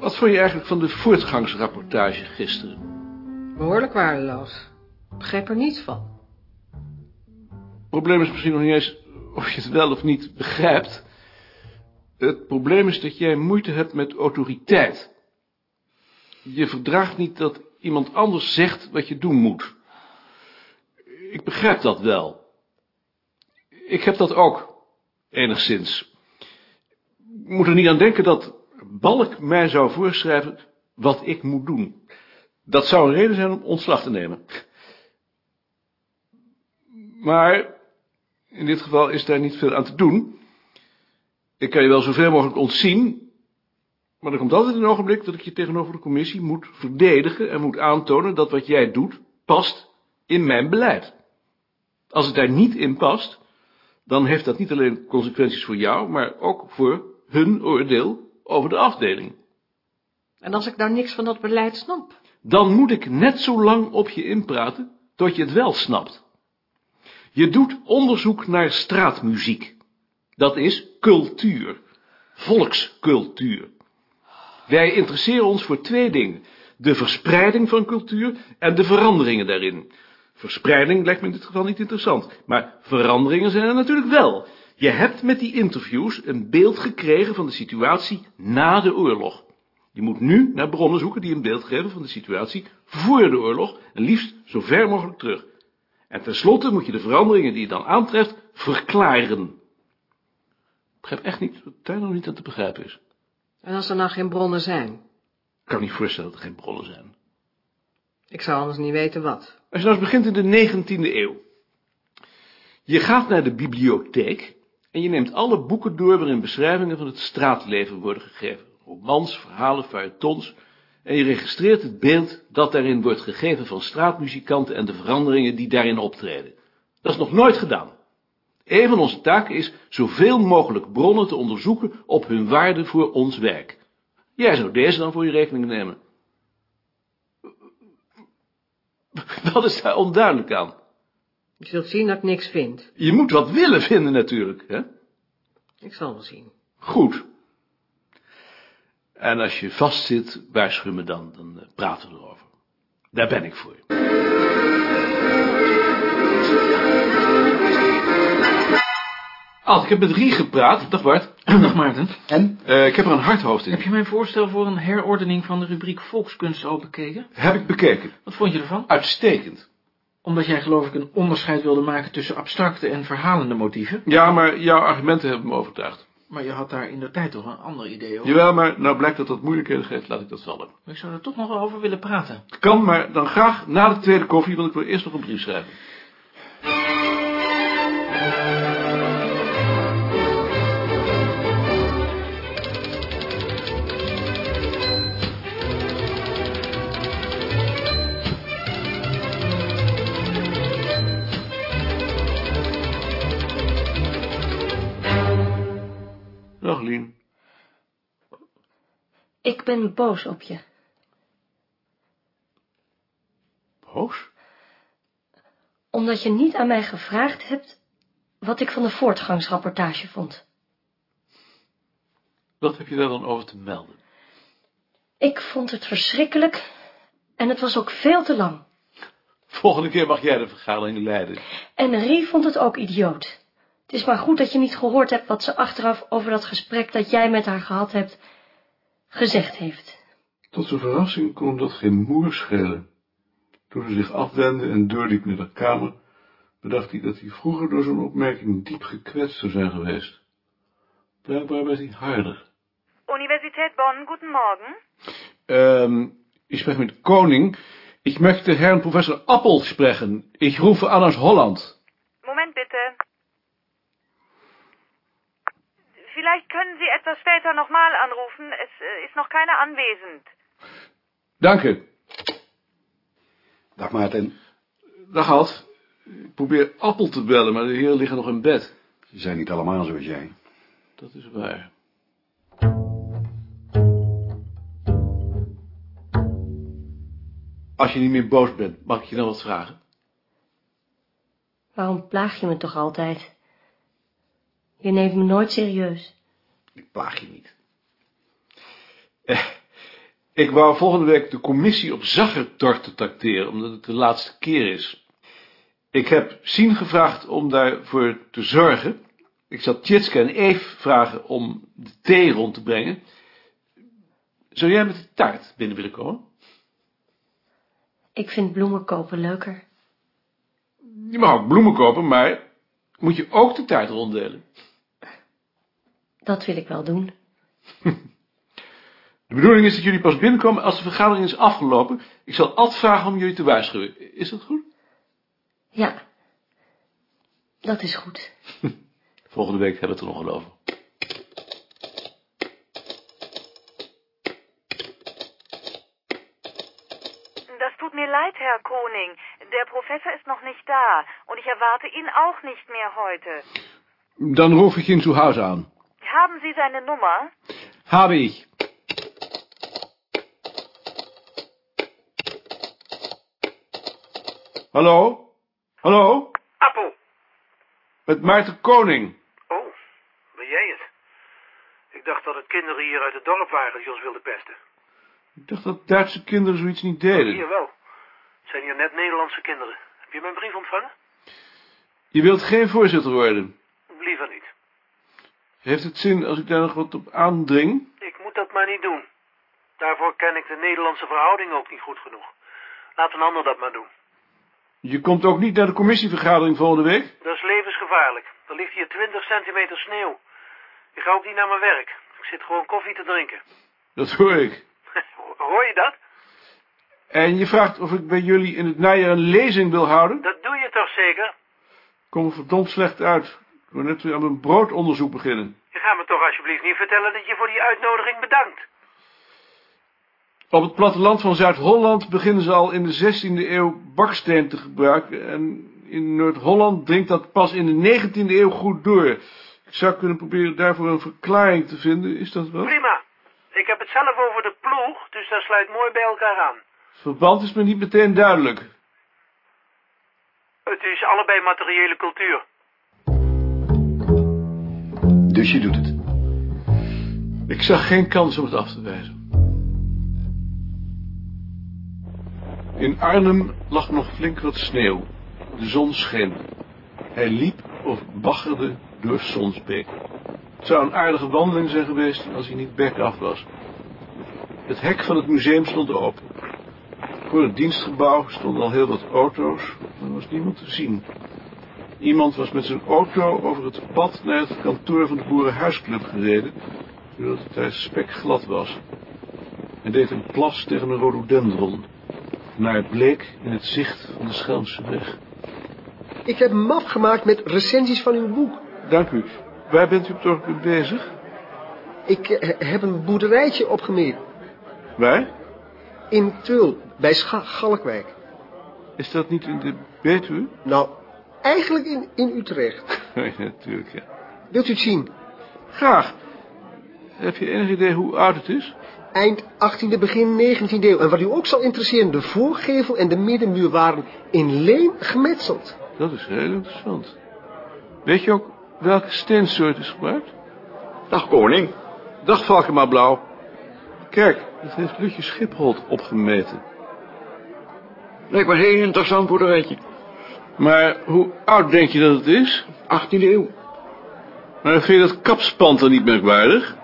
vond je eigenlijk van de voortgangsrapportage gisteren? Behoorlijk waardeloos. Ik begrijp er niets van. Het probleem is misschien nog niet eens of je het wel of niet begrijpt. Het probleem is dat jij moeite hebt met autoriteit. Je verdraagt niet dat iemand anders zegt wat je doen moet. Ik begrijp dat wel. Ik heb dat ook, enigszins. Ik moet er niet aan denken dat Balk mij zou voorschrijven wat ik moet doen. Dat zou een reden zijn om ontslag te nemen. Maar in dit geval is daar niet veel aan te doen. Ik kan je wel zoveel mogelijk ontzien, maar er komt altijd een ogenblik dat ik je tegenover de commissie moet verdedigen en moet aantonen dat wat jij doet past in mijn beleid. Als het daar niet in past, dan heeft dat niet alleen consequenties voor jou, maar ook voor hun oordeel over de afdeling. En als ik nou niks van dat beleid snap? Dan moet ik net zo lang op je inpraten tot je het wel snapt. Je doet onderzoek naar straatmuziek. Dat is cultuur. Volkscultuur. Wij interesseren ons voor twee dingen. De verspreiding van cultuur en de veranderingen daarin. Verspreiding lijkt me in dit geval niet interessant, maar veranderingen zijn er natuurlijk wel. Je hebt met die interviews een beeld gekregen van de situatie na de oorlog. Je moet nu naar bronnen zoeken die een beeld geven van de situatie voor de oorlog en liefst zo ver mogelijk terug. En tenslotte moet je de veranderingen die je dan aantreft verklaren. Ik begrijp echt niet wat daar nog niet aan te begrijpen is. En als er nou geen bronnen zijn? Ik kan niet voorstellen dat er geen bronnen zijn. Ik zou anders niet weten wat. Als je nou eens begint in de 19e eeuw. Je gaat naar de bibliotheek en je neemt alle boeken door waarin beschrijvingen van het straatleven worden gegeven. Romans, verhalen, feuilletons. En je registreert het beeld dat daarin wordt gegeven van straatmuzikanten en de veranderingen die daarin optreden. Dat is nog nooit gedaan. Een van onze taken is zoveel mogelijk bronnen te onderzoeken op hun waarde voor ons werk. Jij zou deze dan voor je rekening nemen. Wat is daar onduidelijk aan? Je zult zien dat ik niks vind. Je moet wat willen vinden natuurlijk, hè? Ik zal wel zien. Goed. En als je vastzit, waarschuw me dan, dan eh, praten we erover. Daar ben ik voor. Alt, ik heb met Rie gepraat. Dag Bart. Dag Maarten. En? Eh, ik heb er een hard hoofd in. Heb je mijn voorstel voor een herordening van de rubriek volkskunst al bekeken? Heb ik bekeken. Wat vond je ervan? Uitstekend. Omdat jij geloof ik een onderscheid wilde maken tussen abstracte en verhalende motieven. Ja, maar jouw argumenten hebben me overtuigd. Maar je had daar in de tijd toch een ander idee over? Jawel, maar nou blijkt dat dat moeilijkheden geeft, laat ik dat vallen. Ik zou er toch nog wel over willen praten. Kan, maar dan graag na de tweede koffie, want ik wil eerst nog een brief schrijven. Ik ben boos op je. Boos? Omdat je niet aan mij gevraagd hebt wat ik van de voortgangsrapportage vond. Wat heb je daar dan over te melden? Ik vond het verschrikkelijk en het was ook veel te lang. Volgende keer mag jij de vergadering leiden. En Rie vond het ook idioot. Het is maar goed dat je niet gehoord hebt wat ze achteraf over dat gesprek dat jij met haar gehad hebt, gezegd heeft. Tot zijn verrassing kon dat geen moer schelen. Toen ze zich afwendde en doorliep naar de kamer, bedacht hij dat hij vroeger door zo'n opmerking diep gekwetst zou zijn geweest. Blijkbaar werd hij harder. Universität Bonn, guten Morgen. Ähm, ich spreche mit Koning. Ich möchte Herrn Professor Appel sprechen. Ich rufe an aus Holland. Moment bitte. Vielleicht können Sie etwas später nochmal anrufen. Es äh, ist noch keiner anwesend. Danke. Dag Maarten, Dag Alt. Ik probeer Appel te bellen, maar de heren liggen nog in bed. ze zijn niet allemaal zoals jij. Dat is waar. Als je niet meer boos bent, mag ik je dan wat vragen? Waarom plaag je me toch altijd? Je neemt me nooit serieus. Ik plaag je niet. Eh, Ik wou volgende week de commissie op Zaggertorte tracteren, omdat het de laatste keer is. Ik heb Sien gevraagd om daarvoor te zorgen. Ik zal Tjitske en Eve vragen om de thee rond te brengen. Zou jij met de taart binnen willen komen? Ik vind bloemen kopen leuker. Je mag ook bloemen kopen, maar moet je ook de taart ronddelen. Dat wil ik wel doen. De bedoeling is dat jullie pas binnenkomen als de vergadering is afgelopen. Ik zal Ad vragen om jullie te waarschuwen. Is dat goed? Ja, dat is goed. Volgende week hebben we het er nog wel over. Das tut mir leid, Herr Koning. Der Professor ist noch nicht da und ich erwarte ihn auch nicht mehr heute. Dan ruf ich ihn zu Hause an. Haben Sie seine Nummer? Habe ich. Hallo? Hallo? Appel. Met Maarten Koning. Oh, ben jij het? Ik dacht dat het kinderen hier uit het dorp waren die ons wilden pesten. Ik dacht dat Duitse kinderen zoiets niet deden. Hier wel. Het zijn hier net Nederlandse kinderen. Heb je mijn brief ontvangen? Je wilt geen voorzitter worden. Liever niet. Heeft het zin als ik daar nog wat op aandring? Ik moet dat maar niet doen. Daarvoor ken ik de Nederlandse verhouding ook niet goed genoeg. Laat een ander dat maar doen. Je komt ook niet naar de commissievergadering volgende week? Dat is levensgevaarlijk. Er ligt hier 20 centimeter sneeuw. Ik ga ook niet naar mijn werk. Ik zit gewoon koffie te drinken. Dat hoor ik. Hoor je dat? En je vraagt of ik bij jullie in het najaar een lezing wil houden? Dat doe je toch zeker? Ik kom er verdomd slecht uit. Ik wil net weer aan mijn broodonderzoek beginnen. Je gaat me toch alsjeblieft niet vertellen dat je voor die uitnodiging bedankt. Op het platteland van Zuid-Holland beginnen ze al in de 16e eeuw baksteen te gebruiken. En in Noord-Holland dringt dat pas in de 19e eeuw goed door. Ik zou kunnen proberen daarvoor een verklaring te vinden. Is dat wel? Prima. Ik heb het zelf over de ploeg, dus dat sluit mooi bij elkaar aan. Het verband is me niet meteen duidelijk. Het is allebei materiële cultuur. Dus je doet het. Ik zag geen kans om het af te wijzen. In Arnhem lag nog flink wat sneeuw. De zon scheen. Hij liep of baggerde door Sonsbeek. Het zou een aardige wandeling zijn geweest als hij niet bek af was. Het hek van het museum stond open. Voor het dienstgebouw stonden al heel wat auto's, maar er was niemand te zien. Iemand was met zijn auto over het pad naar het kantoor van de Boerenhuisclub gereden, zodat het daar spekglad was. Hij deed een plas tegen een rhododendron, naar het bleek in het zicht van de Schelmseweg. Ik heb een map gemaakt met recensies van uw boek. Dank u. Waar bent u op het ogenblik bezig? Ik eh, heb een boerderijtje opgemeerd. Waar? In Tul, bij Scha Galkwijk. Is dat niet in de Betuwe? Nou, eigenlijk in, in Utrecht. ja, natuurlijk, ja. Wilt u het zien? Graag. Heb je enig idee hoe oud het is? Eind 18e, begin 19e eeuw. En wat u ook zal interesseren, de voorgevel en de middenmuur waren in leem gemetseld. Dat is heel interessant. Weet je ook welke steensoort is gebruikt? Dag koning. Dag Valkema Blauw. Kijk, dat heeft Lutje Schipholt opgemeten. Lijkt me heel interessant boerderijtje. Maar hoe oud denk je dat het is? 18e eeuw. Maar dan vind je dat kapspand dan niet merkwaardig?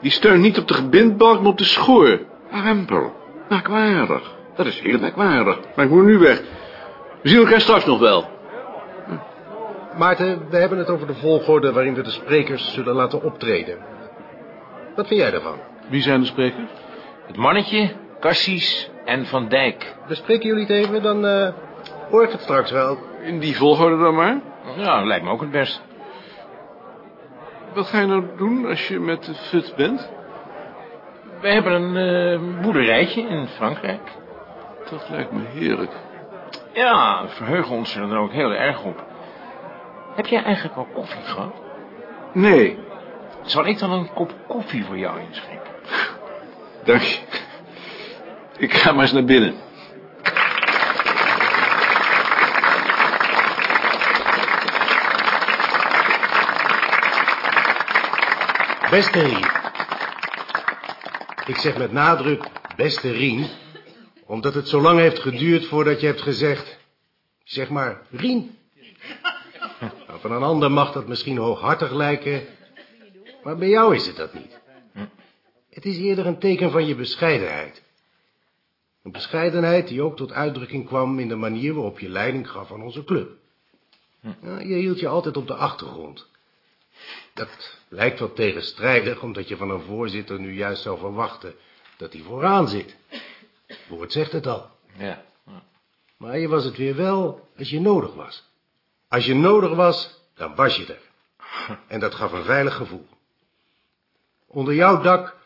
Die steunt niet op de gebindbalk, maar op de schoor. Rempel. Merkwaardig. Dat is heel merkwaardig. Maar ik moet nu weg. We zien elkaar straks nog wel. Maarten, we hebben het over de volgorde waarin we de sprekers zullen laten optreden. Wat vind jij daarvan? Wie zijn de sprekers? Het mannetje, Cassis en Van Dijk. Bespreken jullie het even, dan eh, hoor ik het straks wel. In die volgorde dan maar. Ja, lijkt me ook het best. Wat ga je nou doen als je met de fut bent? We hebben een eh, boerderijtje in Frankrijk. Dat lijkt me heerlijk. Ja, we verheugen ons er dan ook heel erg op. Heb jij eigenlijk al koffie gehad? Nee, Zal ik dan een kop koffie voor jou inschenken? dank je. Ik ga maar eens naar binnen. Beste Rie. Ik zeg met nadruk, beste Rien, omdat het zo lang heeft geduurd voordat je hebt gezegd, zeg maar, Rien. Nou, van een ander mag dat misschien hooghartig lijken, maar bij jou is het dat niet. Het is eerder een teken van je bescheidenheid. Een bescheidenheid die ook tot uitdrukking kwam in de manier waarop je leiding gaf aan onze club. Ja, je hield je altijd op de achtergrond. Dat lijkt wat tegenstrijdig, omdat je van een voorzitter nu juist zou verwachten dat hij vooraan zit. Het woord zegt het al. Ja. Maar je was het weer wel als je nodig was. Als je nodig was, dan was je er. En dat gaf een veilig gevoel. Onder jouw dak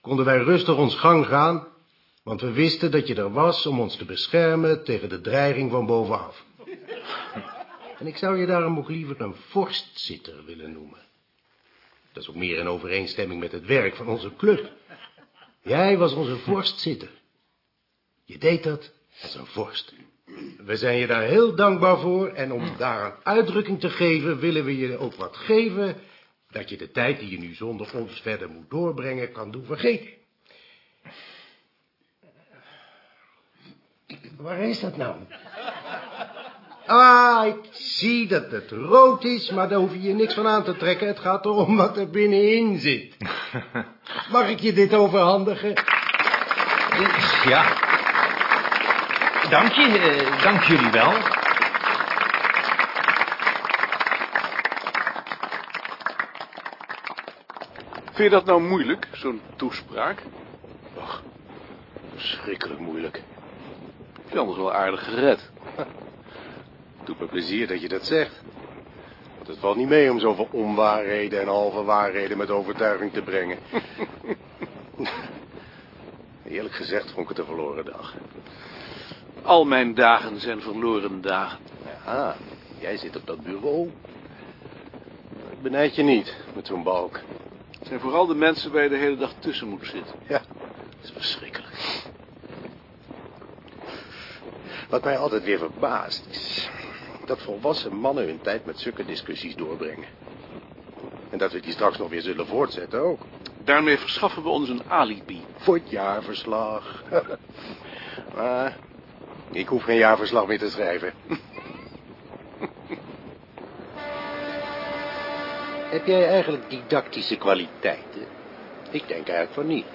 konden wij rustig ons gang gaan, want we wisten dat je er was om ons te beschermen tegen de dreiging van bovenaf. En ik zou je daarom ook liever een vorstzitter willen noemen. Dat is ook meer in overeenstemming met het werk van onze club. Jij was onze vorstzitter. Je deed dat als een vorst. We zijn je daar heel dankbaar voor en om daar een uitdrukking te geven willen we je ook wat geven dat je de tijd die je nu zonder ons verder moet doorbrengen kan doen vergeten. Waar is dat nou? Ah, ik zie dat het rood is, maar daar hoef je je niks van aan te trekken. Het gaat erom wat er binnenin zit. Mag ik je dit overhandigen? Ja. Dank je, eh, dank jullie wel. Vind je dat nou moeilijk, zo'n toespraak? Och, verschrikkelijk moeilijk. Heb je anders wel aardig gered. Doet me plezier dat je dat zegt. Want het valt niet mee om zoveel onwaarheden en halve waarheden met overtuiging te brengen. Eerlijk gezegd vond ik het een verloren dag. Al mijn dagen zijn verloren dagen. Ja, jij zit op dat bureau. Ik benijd je niet met zo'n balk. Het zijn vooral de mensen waar je de hele dag tussen moet zitten. Ja, dat is verschrikkelijk. Wat mij altijd weer verbaast is dat volwassen mannen hun tijd met zulke discussies doorbrengen. En dat we die straks nog weer zullen voortzetten ook. Daarmee verschaffen we ons een alibi. Voor het jaarverslag. maar ik hoef geen jaarverslag meer te schrijven. Heb jij eigenlijk didactische kwaliteiten? Ik denk eigenlijk van niet.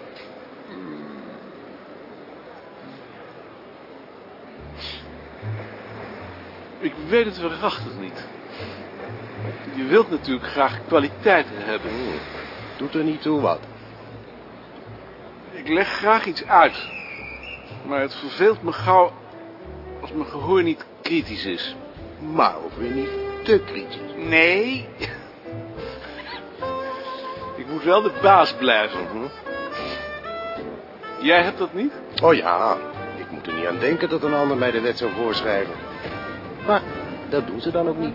Ik weet het waarachtig niet. Je wilt natuurlijk graag kwaliteiten hebben. Doet er niet toe wat. Ik leg graag iets uit. Maar het verveelt me gauw als mijn gehoor niet kritisch is. Maar ook weer niet te kritisch. Nee. Ik moet wel de baas blijven. Mhm. Jij hebt dat niet? Oh ja, ik moet er niet aan denken dat een ander mij de wet zou voorschrijven. Maar dat doen ze dan ook niet.